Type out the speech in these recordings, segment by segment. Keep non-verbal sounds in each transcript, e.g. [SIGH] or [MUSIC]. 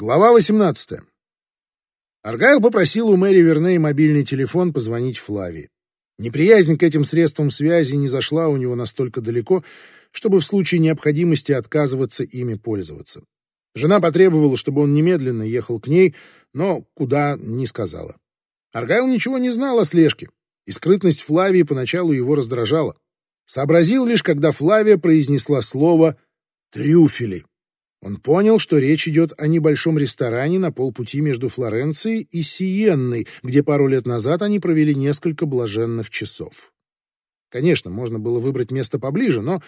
Глава 18. Аргайл попросил у Мэри Верней мобильный телефон позвонить Флавии. Неприязнь к этим средствам связи не зашла у него настолько далеко, чтобы в случае необходимости отказываться ими пользоваться. Жена потребовала, чтобы он немедленно ехал к ней, но куда не сказала. Аргайл ничего не знал о слежке, и скрытность Флавии поначалу его раздражала. Сообразил лишь, когда Флавия произнесла слово «трюфели». Он понял, что речь идет о небольшом ресторане на полпути между Флоренцией и Сиенной, где пару лет назад они провели несколько блаженных часов. Конечно, можно было выбрать место поближе, но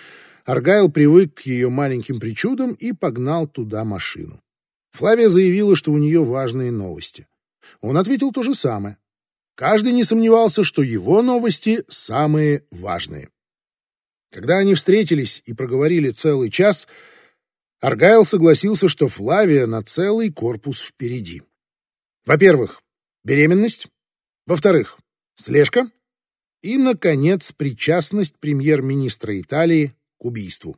Аргайл привык к ее маленьким причудам и погнал туда машину. Флавия заявила, что у нее важные новости. Он ответил то же самое. Каждый не сомневался, что его новости самые важные. Когда они встретились и проговорили целый час, Аргайл согласился, что Флавия на целый корпус впереди. Во-первых, беременность. Во-вторых, слежка. И, наконец, причастность премьер-министра Италии к убийству.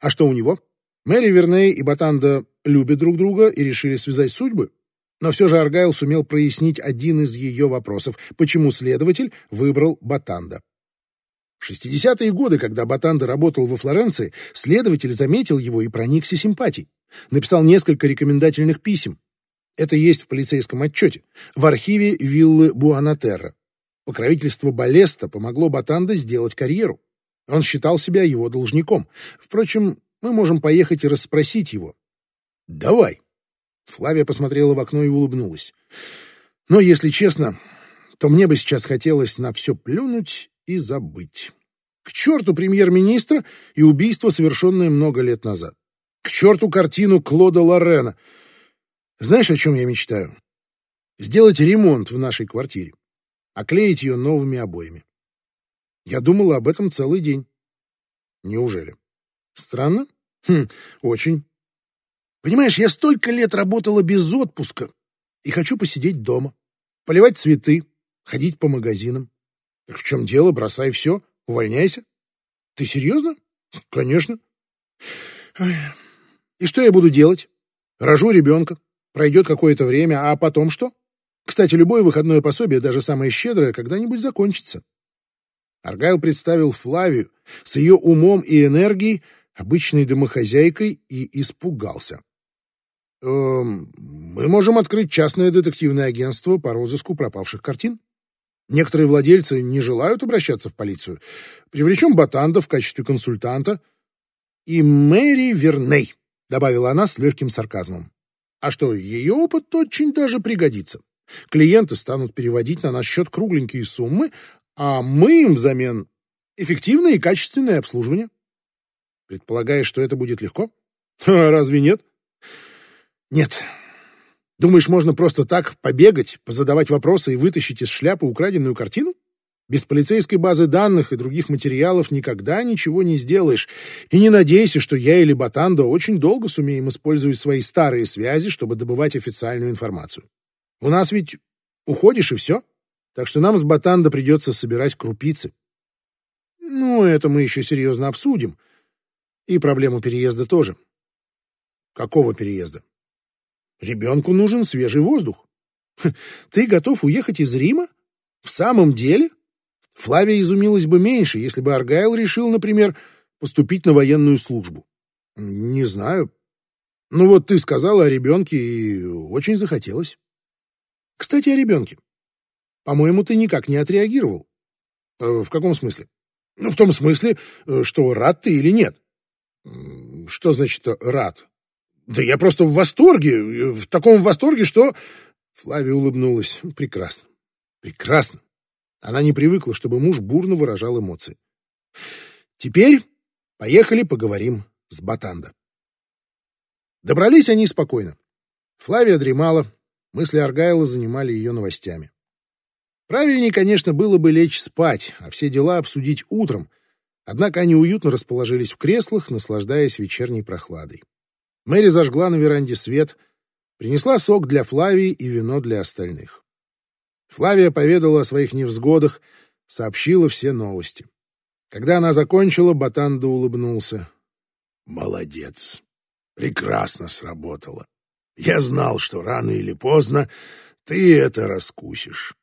А что у него? Мэри Верней и Батанда любят друг друга и решили связать судьбы. Но все же Аргайл сумел прояснить один из ее вопросов, почему следователь выбрал Батанда. В 60-е годы, когда Батанда работал во Флоренции, следователь заметил его и проникся симпатией. Написал несколько рекомендательных писем. Это есть в полицейском отчете, в архиве виллы Буанатерра. Покровительство Балеста помогло Батанда сделать карьеру. Он считал себя его должником. Впрочем, мы можем поехать и расспросить его. «Давай». Флавия посмотрела в окно и улыбнулась. «Но, если честно, то мне бы сейчас хотелось на все плюнуть и забыть. К черту премьер-министра и убийство, совершенное много лет назад. К черту картину Клода Лорена. Знаешь, о чем я мечтаю? Сделать ремонт в нашей квартире. Оклеить ее новыми обоями. Я думала об этом целый день. Неужели? Странно? Хм, очень. Понимаешь, я столько лет работала без отпуска и хочу посидеть дома, поливать цветы, ходить по магазинам. Так в чем дело? Бросай все, увольняйся. Ты серьезно? Конечно. И что я буду делать? Рожу ребенка. Пройдет какое-то время, а потом что? Кстати, любое выходное пособие, даже самое щедрое, когда-нибудь закончится. Аргайл представил Флавию с ее умом и энергией, обычной домохозяйкой, и испугался. «Эм, «Мы можем открыть частное детективное агентство по розыску пропавших картин. Некоторые владельцы не желают обращаться в полицию. Привлечем Батанда в качестве консультанта. И Мэри Верней, добавила она с легким сарказмом. А что, ее опыт очень даже пригодится. Клиенты станут переводить на наш счет кругленькие суммы, а мы им взамен эффективное и качественное обслуживание. Предполагаешь, что это будет легко? А [LAUGHS] разве нет? Нет, Думаешь, можно просто так побегать, позадавать вопросы и вытащить из шляпы украденную картину? Без полицейской базы данных и других материалов никогда ничего не сделаешь. И не надейся, что я или Батанда очень долго сумеем использовать свои старые связи, чтобы добывать официальную информацию. У нас ведь уходишь и все. Так что нам с Батанда придется собирать крупицы. Ну, это мы еще серьезно обсудим. И проблему переезда тоже. Какого переезда? Ребенку нужен свежий воздух. Ты готов уехать из Рима? В самом деле? Флавия изумилась бы меньше, если бы Аргайл решил, например, поступить на военную службу. Не знаю. Ну вот ты сказала о ребенке и очень захотелось. Кстати, о ребенке. По-моему, ты никак не отреагировал. Э, в каком смысле? Ну, в том смысле, э, что рад ты или нет. Что значит рад? Да я просто в восторге, в таком восторге, что... Флавия улыбнулась. Прекрасно. Прекрасно. Она не привыкла, чтобы муж бурно выражал эмоции. Теперь поехали поговорим с Батанда. Добрались они спокойно. Флавия дремала, мысли Аргайла занимали ее новостями. Правильнее, конечно, было бы лечь спать, а все дела обсудить утром, однако они уютно расположились в креслах, наслаждаясь вечерней прохладой. Мэри зажгла на веранде свет, принесла сок для Флавии и вино для остальных. Флавия поведала о своих невзгодах, сообщила все новости. Когда она закончила, Батанда улыбнулся. «Молодец! Прекрасно сработало. Я знал, что рано или поздно ты это раскусишь.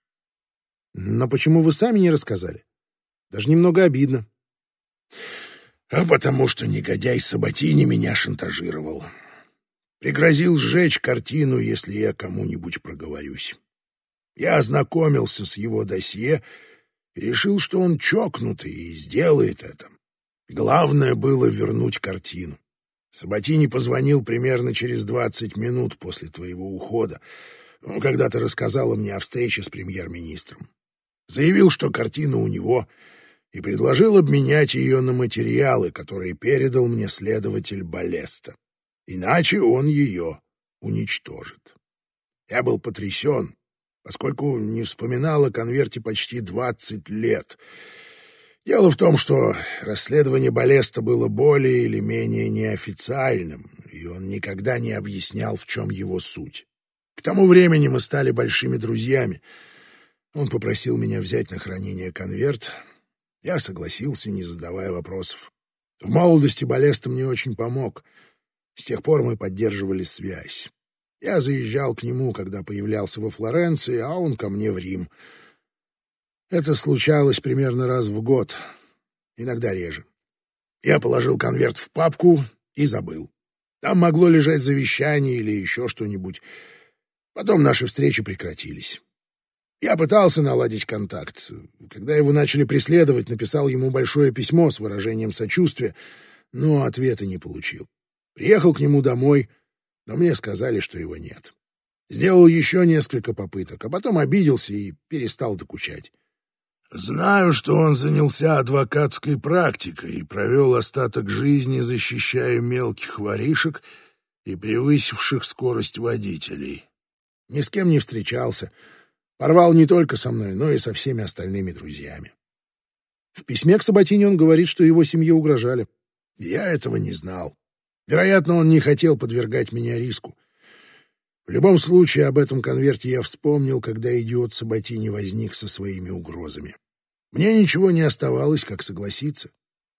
Но почему вы сами не рассказали? Даже немного обидно. А потому что негодяй Саботини меня шантажировал. Пригрозил сжечь картину, если я кому-нибудь проговорюсь. Я ознакомился с его досье и решил, что он чокнутый и сделает это. Главное было вернуть картину. Саботини позвонил примерно через двадцать минут после твоего ухода, ну, когда ты рассказала мне о встрече с премьер-министром. Заявил, что картина у него, и предложил обменять ее на материалы, которые передал мне следователь Балеста. Иначе он ее уничтожит. Я был потрясен, поскольку не вспоминал о конверте почти двадцать лет. Дело в том, что расследование Балеста было более или менее неофициальным, и он никогда не объяснял, в чем его суть. К тому времени мы стали большими друзьями. Он попросил меня взять на хранение конверт. Я согласился, не задавая вопросов. В молодости Балеста мне очень помог. С тех пор мы поддерживали связь. Я заезжал к нему, когда появлялся во Флоренции, а он ко мне в Рим. Это случалось примерно раз в год, иногда реже. Я положил конверт в папку и забыл. Там могло лежать завещание или еще что-нибудь. Потом наши встречи прекратились. Я пытался наладить контакт. Когда его начали преследовать, написал ему большое письмо с выражением сочувствия, но ответа не получил. Приехал к нему домой — но мне сказали, что его нет. Сделал еще несколько попыток, а потом обиделся и перестал докучать. Знаю, что он занялся адвокатской практикой и провел остаток жизни, защищая мелких воришек и превысивших скорость водителей. Ни с кем не встречался. Порвал не только со мной, но и со всеми остальными друзьями. В письме к Саботине он говорит, что его семье угрожали. Я этого не знал. Вероятно, он не хотел подвергать меня риску. В любом случае, об этом конверте я вспомнил, когда идиот Саботини возник со своими угрозами. Мне ничего не оставалось, как согласиться.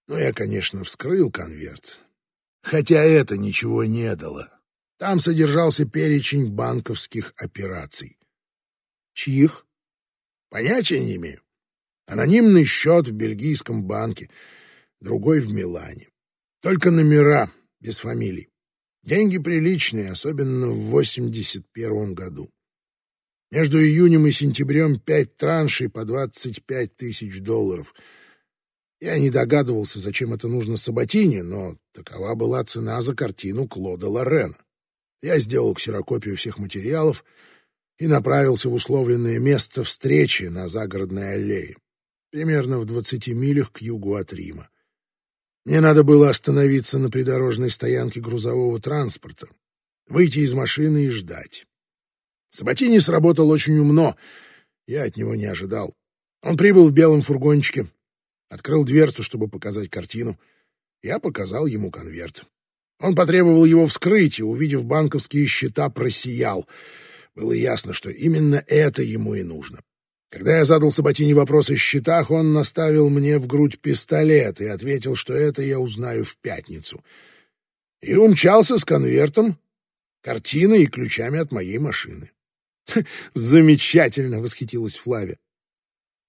Но я, конечно, вскрыл конверт. Хотя это ничего не дало. Там содержался перечень банковских операций. Чьих? Понятия не имею. Анонимный счет в бельгийском банке, другой в Милане. Только номера — без фамилий. Деньги приличные, особенно в 81 году. Между июнем и сентябрем пять траншей по 25 тысяч долларов. Я не догадывался, зачем это нужно Саботине, но такова была цена за картину Клода Лорена. Я сделал ксерокопию всех материалов и направился в условленное место встречи на загородной аллее, примерно в 20 милях к югу от Рима. Мне надо было остановиться на придорожной стоянке грузового транспорта, выйти из машины и ждать. Саботини сработал очень умно. Я от него не ожидал. Он прибыл в белом фургончике, открыл дверцу, чтобы показать картину. Я показал ему конверт. Он потребовал его вскрыть и, увидев банковские счета, просиял. Было ясно, что именно это ему и нужно. Когда я задал Саботине вопрос о счетах, он наставил мне в грудь пистолет и ответил, что это я узнаю в пятницу. И умчался с конвертом, картиной и ключами от моей машины. «Замечательно!» — восхитилась Флавия.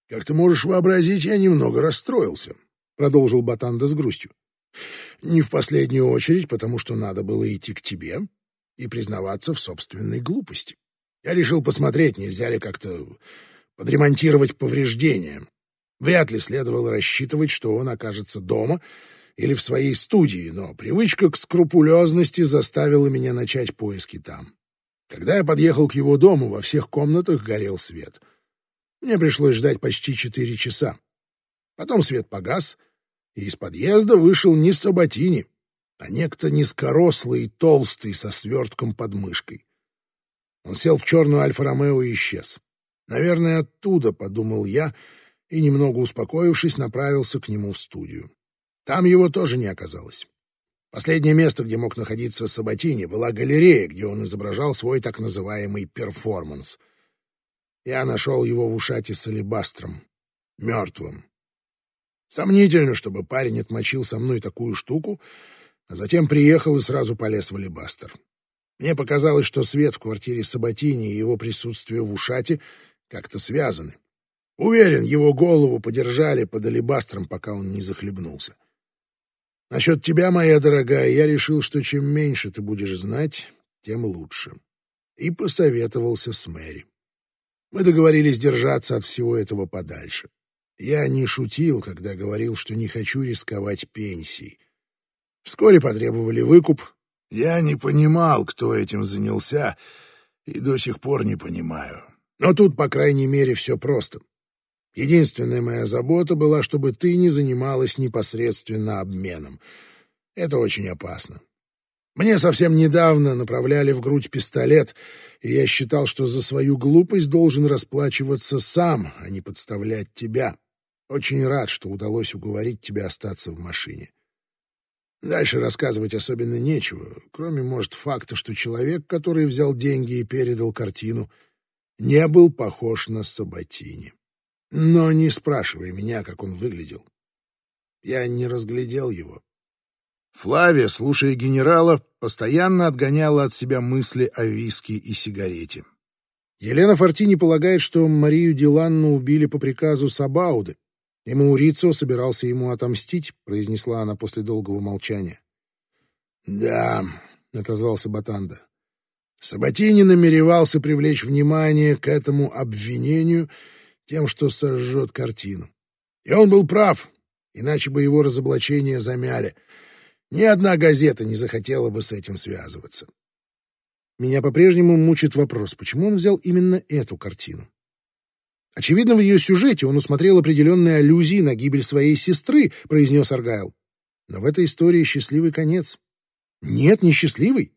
«Как ты можешь вообразить, я немного расстроился», — продолжил Батанда с грустью. «Не в последнюю очередь, потому что надо было идти к тебе и признаваться в собственной глупости. Я решил посмотреть, нельзя ли как-то подремонтировать повреждения. Вряд ли следовало рассчитывать, что он окажется дома или в своей студии, но привычка к скрупулезности заставила меня начать поиски там. Когда я подъехал к его дому, во всех комнатах горел свет. Мне пришлось ждать почти четыре часа. Потом свет погас, и из подъезда вышел не Саботини, а некто низкорослый и толстый со свертком под мышкой. Он сел в черную Альфа-Ромео и исчез. Наверное, оттуда, подумал я, и, немного успокоившись, направился к нему в студию. Там его тоже не оказалось. Последнее место, где мог находиться Саботини, была галерея, где он изображал свой так называемый перформанс. Я нашел его в ушате с алебастром, мертвым. Сомнительно, чтобы парень отмочил со мной такую штуку, а затем приехал и сразу полез в алебастр. Мне показалось, что свет в квартире Саботини и его присутствие в ушате как-то связаны. Уверен, его голову подержали под алебастром, пока он не захлебнулся. Насчет тебя, моя дорогая, я решил, что чем меньше ты будешь знать, тем лучше. И посоветовался с Мэри. Мы договорились держаться от всего этого подальше. Я не шутил, когда говорил, что не хочу рисковать пенсией. Вскоре потребовали выкуп. Я не понимал, кто этим занялся, и до сих пор не понимаю. Но тут, по крайней мере, все просто. Единственная моя забота была, чтобы ты не занималась непосредственно обменом. Это очень опасно. Мне совсем недавно направляли в грудь пистолет, и я считал, что за свою глупость должен расплачиваться сам, а не подставлять тебя. Очень рад, что удалось уговорить тебя остаться в машине. Дальше рассказывать особенно нечего, кроме, может, факта, что человек, который взял деньги и передал картину, не был похож на Саботини. Но не спрашивай меня, как он выглядел. Я не разглядел его. Флавия, слушая генерала, постоянно отгоняла от себя мысли о виске и сигарете. Елена Фортини полагает, что Марию Диланну убили по приказу Сабауды, и Маурицио собирался ему отомстить, произнесла она после долгого молчания. «Да», — отозвался Батанда. Саботини намеревался привлечь внимание к этому обвинению тем, что сожжет картину. И он был прав, иначе бы его разоблачение замяли. Ни одна газета не захотела бы с этим связываться. Меня по-прежнему мучит вопрос, почему он взял именно эту картину. Очевидно, в ее сюжете он усмотрел определенные аллюзии на гибель своей сестры, произнес Аргайл. Но в этой истории счастливый конец. Нет, не счастливый.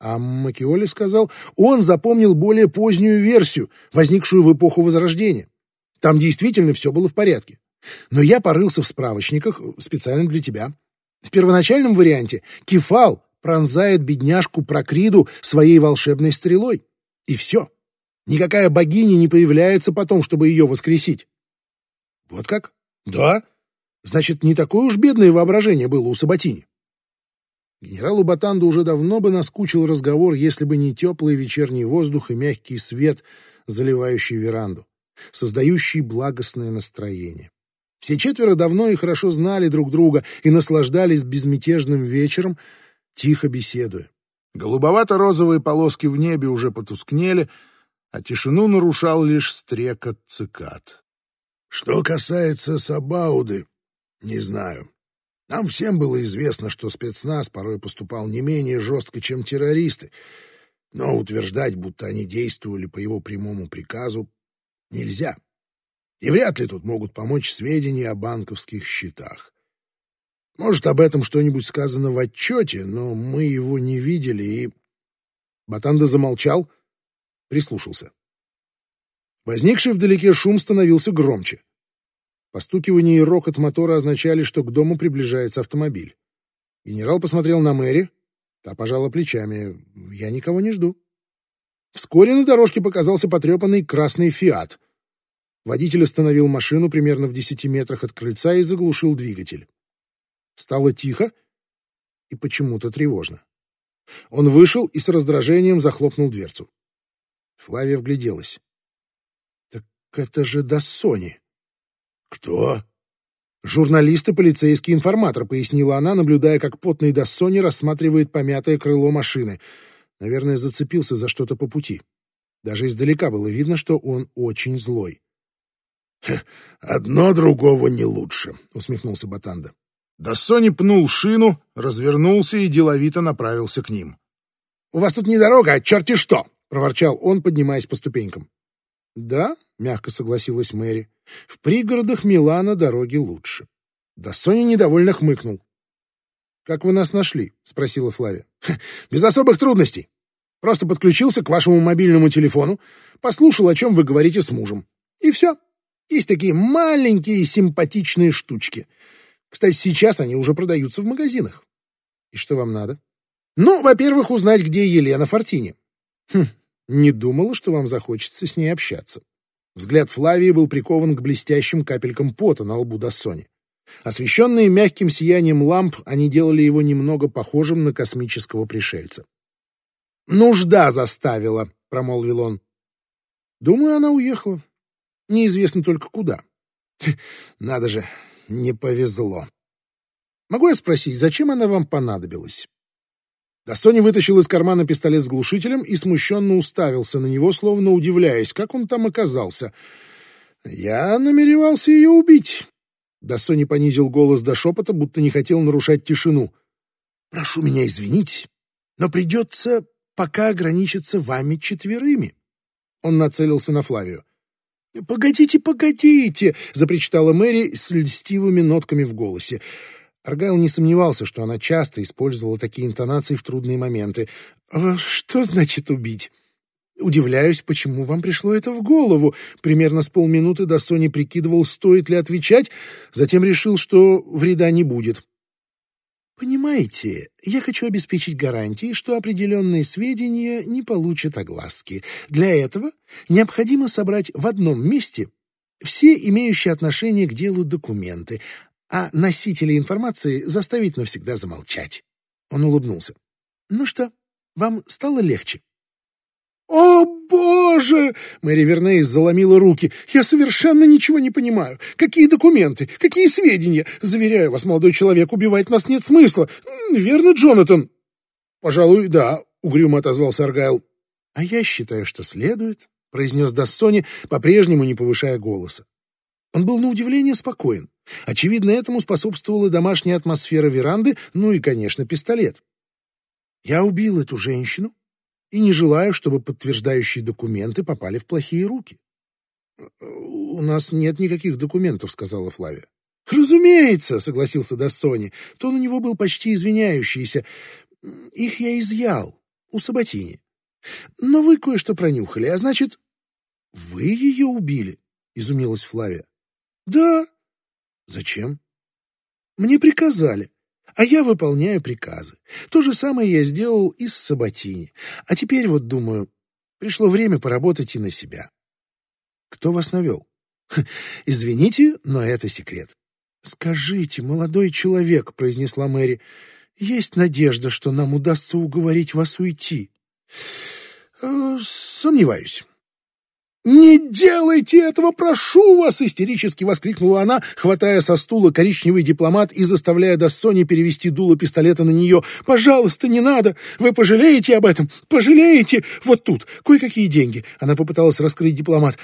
А Макиоли сказал, он запомнил более позднюю версию, возникшую в эпоху Возрождения. Там действительно все было в порядке. Но я порылся в справочниках специально для тебя. В первоначальном варианте Кефал пронзает бедняжку Прокриду своей волшебной стрелой. И все. Никакая богиня не появляется потом, чтобы ее воскресить. Вот как? Да. Значит, не такое уж бедное воображение было у Саботини. Генералу Батанду уже давно бы наскучил разговор, если бы не теплый вечерний воздух и мягкий свет, заливающий веранду, создающий благостное настроение. Все четверо давно и хорошо знали друг друга и наслаждались безмятежным вечером, тихо беседуя. Голубовато-розовые полоски в небе уже потускнели, а тишину нарушал лишь стрекот цикад. Что касается Сабауды, не знаю. Нам всем было известно, что спецназ порой поступал не менее жестко, чем террористы, но утверждать, будто они действовали по его прямому приказу, нельзя. И вряд ли тут могут помочь сведения о банковских счетах. Может, об этом что-нибудь сказано в отчете, но мы его не видели и... Батанда замолчал, прислушался. Возникший вдалеке шум становился громче. Постукивание и рокот мотора означали, что к дому приближается автомобиль. Генерал посмотрел на Мэри. Та пожала плечами. «Я никого не жду». Вскоре на дорожке показался потрепанный красный «Фиат». Водитель остановил машину примерно в десяти метрах от крыльца и заглушил двигатель. Стало тихо и почему-то тревожно. Он вышел и с раздражением захлопнул дверцу. Флавия вгляделась. «Так это же Доссони!» «Кто?» «Журналист и полицейский информатор», — пояснила она, наблюдая, как потный Доссони рассматривает помятое крыло машины. Наверное, зацепился за что-то по пути. Даже издалека было видно, что он очень злой. «Одно другого не лучше», — усмехнулся Батанда. Доссони пнул шину, развернулся и деловито направился к ним. «У вас тут не дорога, а черти что!» — проворчал он, поднимаясь по ступенькам. «Да», — мягко согласилась Мэри, — «в пригородах Милана дороги лучше». Да Соня недовольно хмыкнул. «Как вы нас нашли?» — спросила Флавия. «Без особых трудностей. Просто подключился к вашему мобильному телефону, послушал, о чем вы говорите с мужем. И все. Есть такие маленькие симпатичные штучки. Кстати, сейчас они уже продаются в магазинах. И что вам надо? Ну, во-первых, узнать, где Елена Фортини. Хм, не думала, что вам захочется с ней общаться. Взгляд Флавии был прикован к блестящим капелькам пота на лбу Доссони. Освещенные мягким сиянием ламп, они делали его немного похожим на космического пришельца. «Нужда заставила», — промолвил он. «Думаю, она уехала. Неизвестно только куда. Надо же, не повезло. Могу я спросить, зачем она вам понадобилась?» Достони вытащил из кармана пистолет с глушителем и смущенно уставился на него, словно удивляясь, как он там оказался. «Я намеревался ее убить». Достони понизил голос до шепота, будто не хотел нарушать тишину. «Прошу меня извинить, но придется пока ограничиться вами четверыми». Он нацелился на Флавию. «Погодите, погодите!» — запричитала Мэри с льстивыми нотками в голосе. Аргайл не сомневался, что она часто использовала такие интонации в трудные моменты. «А «Что значит убить?» «Удивляюсь, почему вам пришло это в голову?» Примерно с полминуты до Сони прикидывал, стоит ли отвечать, затем решил, что вреда не будет. «Понимаете, я хочу обеспечить гарантии, что определенные сведения не получат огласки. Для этого необходимо собрать в одном месте все имеющие отношение к делу документы, а носителей информации заставить навсегда замолчать. Он улыбнулся. «Ну что, вам стало легче?» «О, боже!» — Мэри Вернейс заломила руки. «Я совершенно ничего не понимаю. Какие документы? Какие сведения? Заверяю вас, молодой человек, убивать нас нет смысла. Верно, Джонатан?» «Пожалуй, да», — угрюмо отозвался Аргайл. «А я считаю, что следует», — произнес Дассони, по-прежнему не повышая голоса. Он был на удивление спокоен. Очевидно, этому способствовала домашняя атмосфера веранды, ну и, конечно, пистолет. «Я убил эту женщину и не желаю, чтобы подтверждающие документы попали в плохие руки». «У нас нет никаких документов», — сказала Флавия. «Разумеется», — согласился Дассони. Тон у него был почти извиняющийся. «Их я изъял у Саботини. Но вы кое-что пронюхали, а значит...» «Вы ее убили?» — изумилась Флавия. «Да». «Зачем?» «Мне приказали, а я выполняю приказы. То же самое я сделал и с Саботини. А теперь вот думаю, пришло время поработать и на себя». «Кто вас навел?» «Извините, но это секрет». «Скажите, молодой человек», — произнесла Мэри, — «есть надежда, что нам удастся уговорить вас уйти?» «Э, «Сомневаюсь». «Не делайте этого, прошу вас!» — истерически воскликнула она, хватая со стула коричневый дипломат и заставляя Доссони перевести дуло пистолета на нее. «Пожалуйста, не надо! Вы пожалеете об этом! Пожалеете! Вот тут! Кое-какие деньги!» Она попыталась раскрыть дипломат.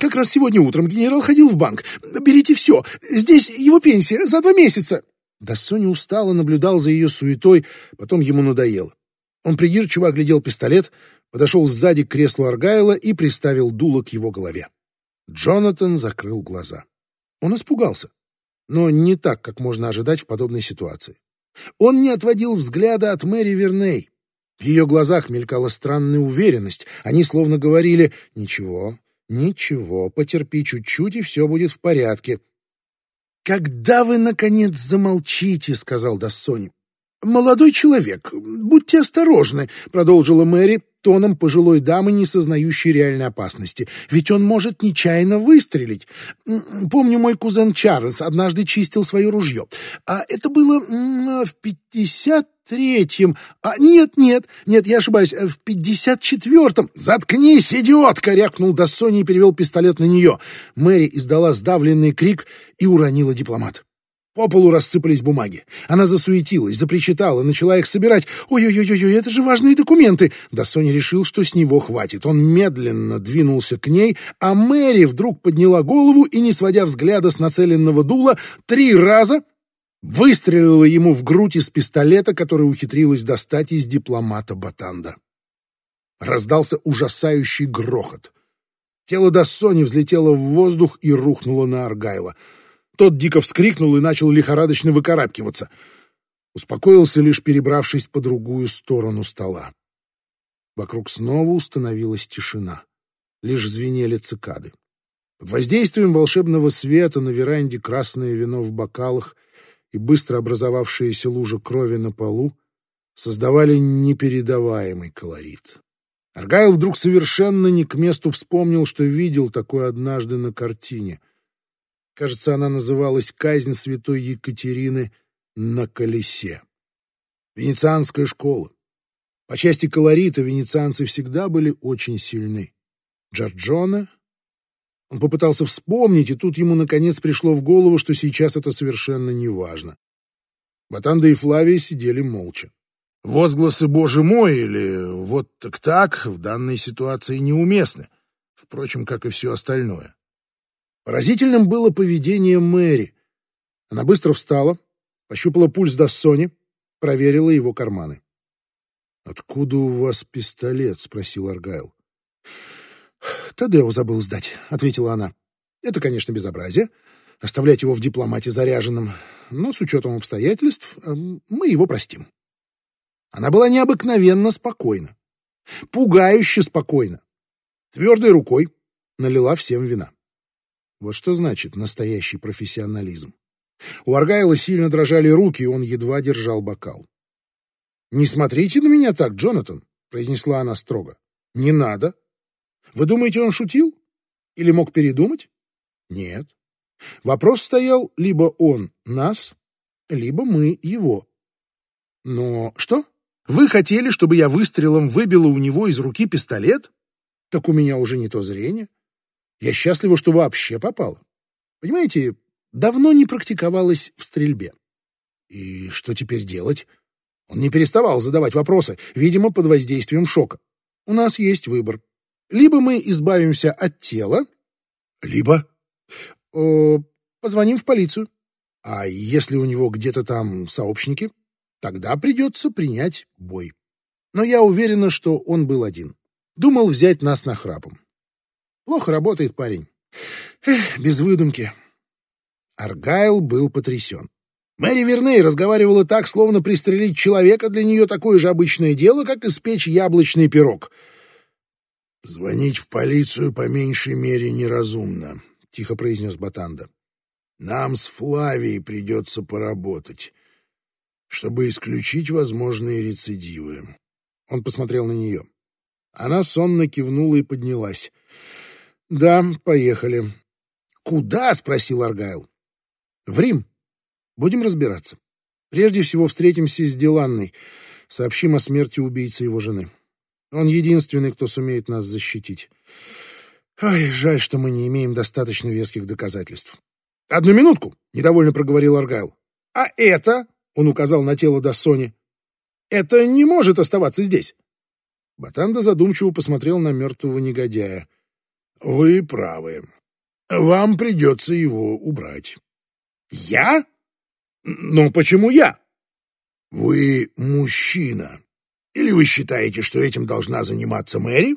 «Как раз сегодня утром генерал ходил в банк. Берите все! Здесь его пенсия за два месяца!» Доссони устало наблюдал за ее суетой, потом ему надоело. Он придирчиво оглядел пистолет — подошел сзади к креслу Аргайла и приставил дуло к его голове. Джонатан закрыл глаза. Он испугался, но не так, как можно ожидать в подобной ситуации. Он не отводил взгляда от Мэри Верней. В ее глазах мелькала странная уверенность. Они словно говорили «Ничего, ничего, потерпи чуть-чуть, и все будет в порядке». «Когда вы, наконец, замолчите?» — сказал Дассони. «Молодой человек, будьте осторожны», — продолжила Мэри, тоном пожилой дамы, не сознающей реальной опасности. «Ведь он может нечаянно выстрелить. Помню, мой кузен Чарльз однажды чистил свое ружье. А это было в пятьдесят третьем. А нет, нет, нет, я ошибаюсь, в пятьдесят четвертом. Заткнись, идиотка! рявкнул Дассони и перевел пистолет на нее. Мэри издала сдавленный крик и уронила дипломат. По полу рассыпались бумаги. Она засуетилась, запричитала, начала их собирать. «Ой-ой-ой, это же важные документы!» Да Соня решил, что с него хватит. Он медленно двинулся к ней, а Мэри вдруг подняла голову и, не сводя взгляда с нацеленного дула, три раза выстрелила ему в грудь из пистолета, который ухитрилась достать из дипломата Батанда. Раздался ужасающий грохот. Тело Дассони взлетело в воздух и рухнуло на Аргайла — тот дико вскрикнул и начал лихорадочно выкарабкиваться. Успокоился, лишь перебравшись по другую сторону стола. Вокруг снова установилась тишина. Лишь звенели цикады. Под воздействием волшебного света на веранде красное вино в бокалах и быстро образовавшиеся лужи крови на полу создавали непередаваемый колорит. Аргайл вдруг совершенно не к месту вспомнил, что видел такое однажды на картине. Кажется, она называлась «Казнь святой Екатерины на колесе». Венецианская школа. По части колорита венецианцы всегда были очень сильны. Джорджоне... Он попытался вспомнить, и тут ему наконец пришло в голову, что сейчас это совершенно не важно. Батанда и Флавия сидели молча. Возгласы «Боже мой» или «Вот так так» в данной ситуации неуместны, впрочем, как и все остальное. Поразительным было поведение Мэри. Она быстро встала, пощупала пульс Дассони, проверила его карманы. «Откуда у вас пистолет?» — спросил Аргайл. «Тадео забыл сдать», — ответила она. «Это, конечно, безобразие, оставлять его в дипломате заряженным, но с учетом обстоятельств эм, мы его простим». Она была необыкновенно спокойна, пугающе спокойна. Твердой рукой налила всем вина. Вот что значит настоящий профессионализм. У Аргайла сильно дрожали руки, и он едва держал бокал. «Не смотрите на меня так, Джонатан», — произнесла она строго. «Не надо. Вы думаете, он шутил? Или мог передумать? Нет. Вопрос стоял либо он нас, либо мы его. Но что? Вы хотели, чтобы я выстрелом выбила у него из руки пистолет? Так у меня уже не то зрение. Я счастлива, что вообще попала. Понимаете, давно не практиковалась в стрельбе. И что теперь делать? Он не переставал задавать вопросы, видимо, под воздействием шока. У нас есть выбор. Либо мы избавимся от тела, либо э, позвоним в полицию. А если у него где-то там сообщники, тогда придется принять бой. Но я уверена, что он был один. Думал взять нас на храпом. Плохо работает парень. Эх, без выдумки. Аргайл был потрясен. Мэри Верней разговаривала так, словно пристрелить человека для нее такое же обычное дело, как испечь яблочный пирог — «Звонить в полицию по меньшей мере неразумно», — тихо произнес Батанда. «Нам с Флавией придется поработать, чтобы исключить возможные рецидивы». Он посмотрел на нее. Она сонно кивнула и поднялась. «Да, поехали». «Куда?» — спросил Аргайл. «В Рим. Будем разбираться. Прежде всего встретимся с Деланной, сообщим о смерти убийцы его жены». Он единственный, кто сумеет нас защитить. Ай, жаль, что мы не имеем достаточно веских доказательств. Одну минутку, недовольно проговорил Аргайл. А это, он указал на тело Дассони, это не может оставаться здесь. Батанда задумчиво посмотрел на мертвого негодяя. Вы правы. Вам придется его убрать. Я? Но почему я? Вы мужчина. Или вы считаете, что этим должна заниматься Мэри?»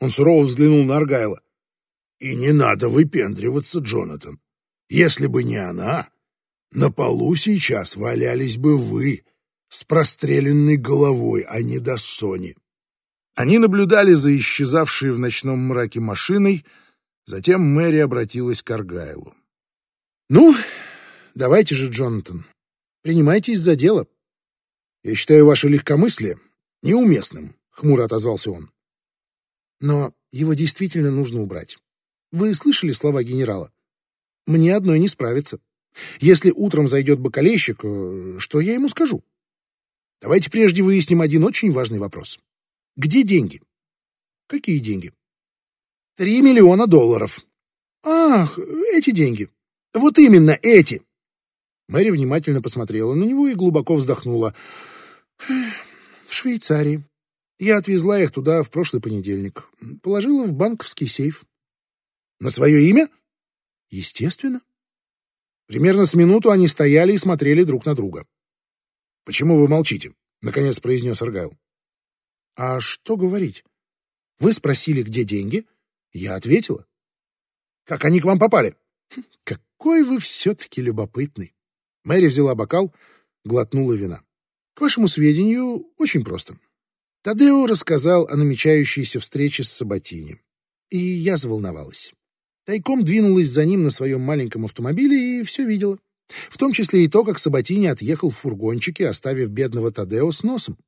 Он сурово взглянул на Аргайла. «И не надо выпендриваться, Джонатан. Если бы не она, на полу сейчас валялись бы вы с простреленной головой, а не до Сони». Они наблюдали за исчезавшей в ночном мраке машиной, затем Мэри обратилась к Аргайлу. «Ну, давайте же, Джонатан, принимайтесь за дело. Я считаю ваше легкомыслие неуместным, хмуро отозвался он. Но его действительно нужно убрать. Вы слышали слова генерала? Мне одной не справиться. Если утром зайдет бакалейщик, э, что я ему скажу? Давайте прежде выясним один очень важный вопрос. Где деньги? Какие деньги? Три миллиона долларов. Ах, эти деньги. Вот именно эти. Мэри внимательно посмотрела на него и глубоко вздохнула. В Швейцарии. Я отвезла их туда в прошлый понедельник. Положила в банковский сейф. На свое имя? Естественно. Примерно с минуту они стояли и смотрели друг на друга. «Почему вы молчите?» — наконец произнес Аргайл. «А что говорить? Вы спросили, где деньги? Я ответила. Как они к вам попали?» «Хм, [LAUGHS] «Какой вы все-таки любопытный!» Мэри взяла бокал, глотнула вина. К вашему сведению, очень просто. Тадео рассказал о намечающейся встрече с Сабатини. И я заволновалась. Тайком двинулась за ним на своем маленьком автомобиле и все видела. В том числе и то, как Сабатини отъехал в фургончике, оставив бедного Тадео с носом.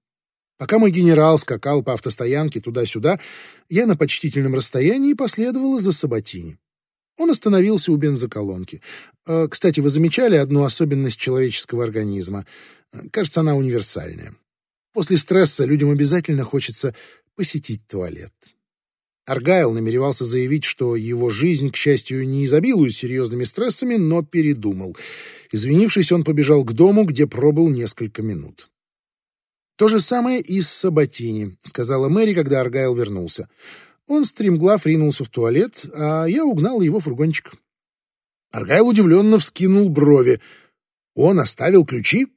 Пока мой генерал скакал по автостоянке туда-сюда, я на почтительном расстоянии последовала за Сабатини. Он остановился у бензоколонки. Э, кстати, вы замечали одну особенность человеческого организма? Кажется, она универсальная. После стресса людям обязательно хочется посетить туалет. Аргайл намеревался заявить, что его жизнь, к счастью, не изобилует серьезными стрессами, но передумал. Извинившись, он побежал к дому, где пробыл несколько минут. «То же самое и с Сабатини», — сказала Мэри, когда Аргайл вернулся. Он стремглав ринулся в туалет, а я угнал его фургончик. Аргайл удивленно вскинул брови. «Он оставил ключи?»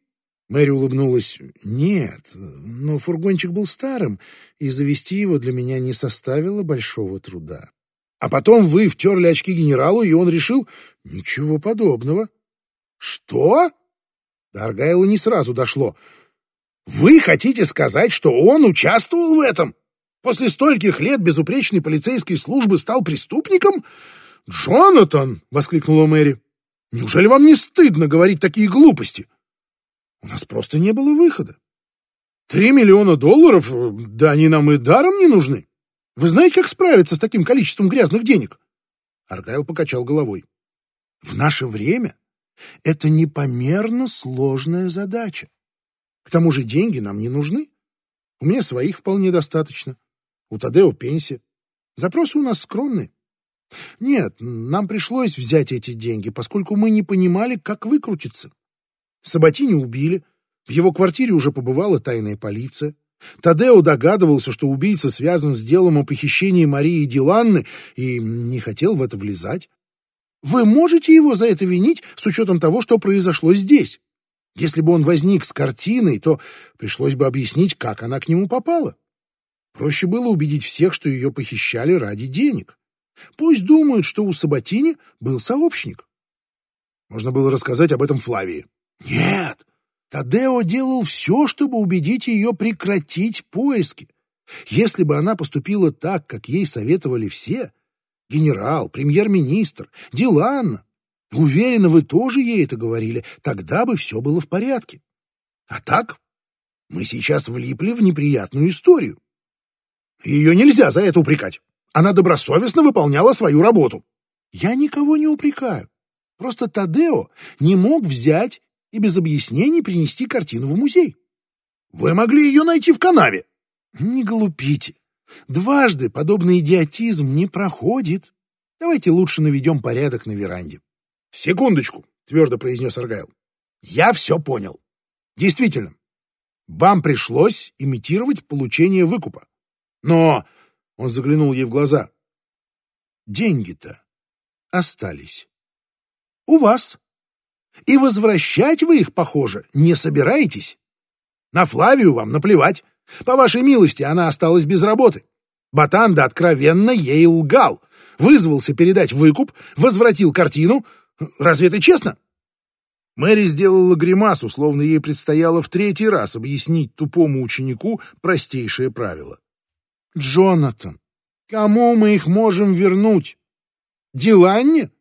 Мэри улыбнулась. «Нет, но фургончик был старым, и завести его для меня не составило большого труда. А потом вы втерли очки генералу, и он решил... Ничего подобного». «Что?» До Аргайла не сразу дошло. «Вы хотите сказать, что он участвовал в этом? После стольких лет безупречной полицейской службы стал преступником?» «Джонатан!» — воскликнула Мэри. «Неужели вам не стыдно говорить такие глупости?» У нас просто не было выхода. Три миллиона долларов, да они нам и даром не нужны. Вы знаете, как справиться с таким количеством грязных денег? Аргайл покачал головой. В наше время это непомерно сложная задача. К тому же деньги нам не нужны. У меня своих вполне достаточно. У Тадео пенсия. Запросы у нас скромные. Нет, нам пришлось взять эти деньги, поскольку мы не понимали, как выкрутиться. Сабатини убили, в его квартире уже побывала тайная полиция. Тадео догадывался, что убийца связан с делом о похищении Марии Диланны и не хотел в это влезать. Вы можете его за это винить с учетом того, что произошло здесь? Если бы он возник с картиной, то пришлось бы объяснить, как она к нему попала. Проще было убедить всех, что ее похищали ради денег. Пусть думают, что у Сабатини был сообщник. Можно было рассказать об этом Флавии. Нет, Тадео делал все, чтобы убедить ее прекратить поиски. Если бы она поступила так, как ей советовали все, генерал, премьер-министр, Диланна, уверена, вы тоже ей это говорили, тогда бы все было в порядке. А так мы сейчас влипли в неприятную историю. Ее нельзя за это упрекать. Она добросовестно выполняла свою работу. Я никого не упрекаю. Просто Тадео не мог взять и без объяснений принести картину в музей. Вы могли ее найти в канаве. Не глупите. Дважды подобный идиотизм не проходит. Давайте лучше наведем порядок на веранде. Секундочку, твердо произнес Аргайл. Я все понял. Действительно, вам пришлось имитировать получение выкупа. Но, он заглянул ей в глаза, деньги-то остались. У вас. И возвращать вы их, похоже, не собираетесь. На Флавию вам наплевать. По вашей милости, она осталась без работы. Батанда откровенно ей лгал. Вызвался передать выкуп, возвратил картину. Разве это честно? Мэри сделала гримасу, словно ей предстояло в третий раз объяснить тупому ученику простейшее правило. «Джонатан, кому мы их можем вернуть? Диланне?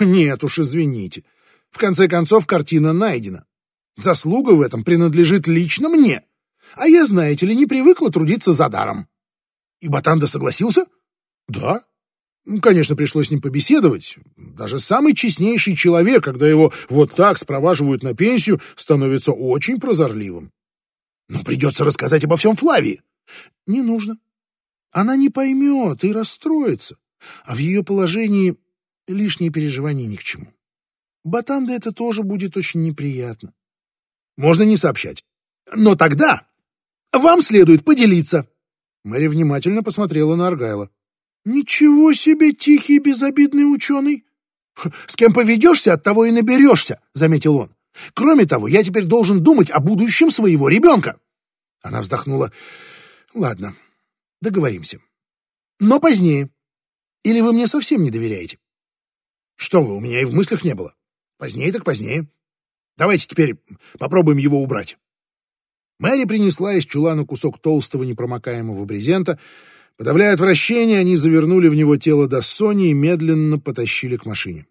Нет уж, извините. В конце концов, картина найдена. Заслуга в этом принадлежит лично мне. А я, знаете ли, не привыкла трудиться за даром. И Батанда согласился? Да. Конечно, пришлось с ним побеседовать. Даже самый честнейший человек, когда его вот так спроваживают на пенсию, становится очень прозорливым. Но придется рассказать обо всем Флавии. Не нужно. Она не поймет и расстроится. А в ее положении лишние переживания ни к чему. Батанде это тоже будет очень неприятно. Можно не сообщать. Но тогда вам следует поделиться. Мэри внимательно посмотрела на Аргайла. Ничего себе тихий безобидный ученый. С кем поведешься, от того и наберешься, заметил он. Кроме того, я теперь должен думать о будущем своего ребенка. Она вздохнула. Ладно, договоримся. Но позднее. Или вы мне совсем не доверяете? Что вы, у меня и в мыслях не было. Позднее так позднее. Давайте теперь попробуем его убрать. Мэри принесла из чулана кусок толстого непромокаемого брезента. Подавляя отвращение, они завернули в него тело до Сони и медленно потащили к машине.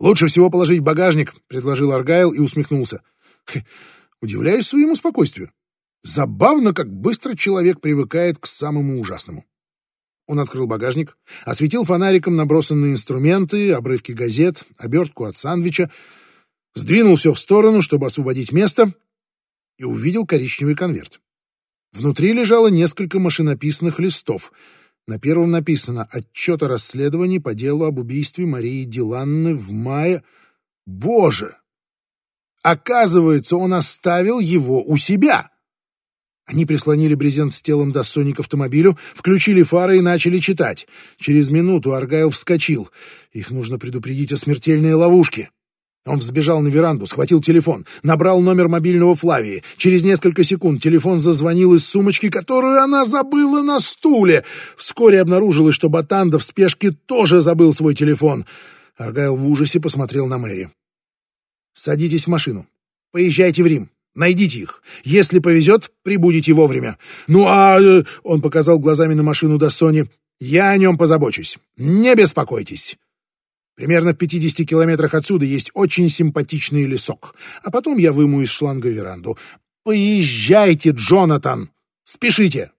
«Лучше всего положить в багажник», — предложил Аргайл и усмехнулся. Удивляюсь своему спокойствию. Забавно, как быстро человек привыкает к самому ужасному. Он открыл багажник, осветил фонариком набросанные инструменты, обрывки газет, обертку от сандвича, сдвинул все в сторону, чтобы освободить место, и увидел коричневый конверт. Внутри лежало несколько машинописных листов. На первом написано «Отчет о расследовании по делу об убийстве Марии Диланны в мае...» Боже! Оказывается, он оставил его у себя! Они прислонили брезент с телом Доссони к автомобилю, включили фары и начали читать. Через минуту Аргайл вскочил. Их нужно предупредить о смертельной ловушке. Он взбежал на веранду, схватил телефон, набрал номер мобильного Флавии. Через несколько секунд телефон зазвонил из сумочки, которую она забыла на стуле. Вскоре обнаружилось, что Батанда в спешке тоже забыл свой телефон. Аргайл в ужасе посмотрел на Мэри. «Садитесь в машину. Поезжайте в Рим. Найдите их. Если повезет, прибудете вовремя. Ну а...» э, — он показал глазами на машину до Сони. «Я о нем позабочусь. Не беспокойтесь». Примерно в 50 километрах отсюда есть очень симпатичный лесок. А потом я выму из шланга веранду. Поезжайте, Джонатан! Спешите!»